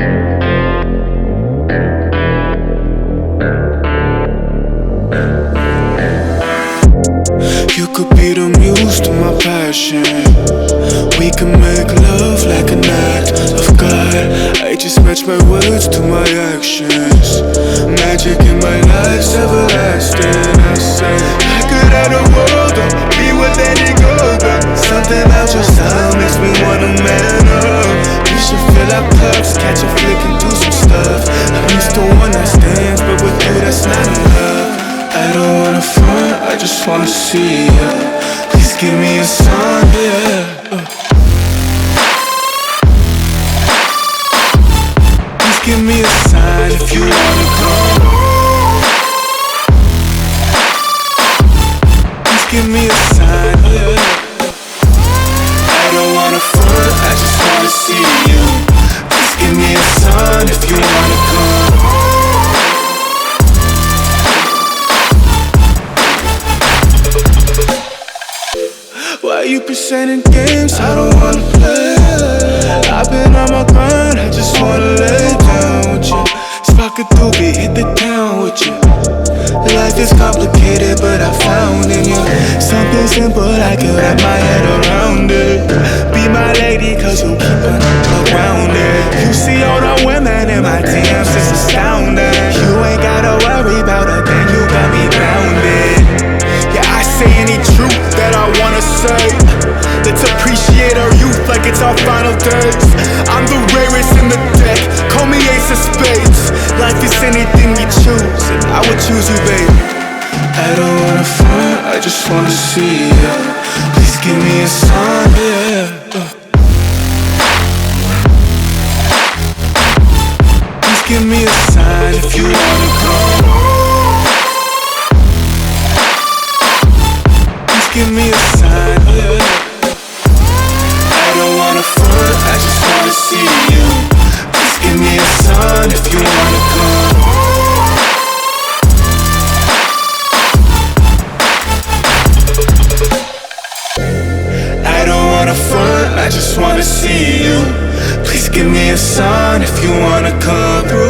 You could be the muse to my passion. We can make love like an act of God. I just match my words to my actions. Magic in my life's everlasting. I say, I could add a word. Catch a flick and do some stuff. I'm used to one night stands, but with you that's not enough. I don't wanna front, I just wanna see ya. Please give me a sign, yeah. Please give me a sign if you wanna come. Please give me a sign, yeah. I don't wanna front, I just wanna see you. If you wanna come. Why are you presenting games I don't wanna play? I've been on my grind, I just wanna lay down with you. Spark a doobie, hit the town with you. Life is complicated, but I something simple I can wrap my head around it. Be my lady, cause you keep on around it. You see all the women in my DMs, it's astounding. You ain't gotta worry about a thing, you got me grounded. Yeah, I say any truth that I wanna say. Let's appreciate our youth like it's our final days. I'm the rarest in the deck, call me ace of spades. Life is anything you wanna see ya. Please give me a sign, yeah. Uh. Please give me a sign if you wanna come. Please give me a sign, yeah. I don't wanna front, I just wanna see you. I just wanna see you. Please give me a sign if you wanna come through.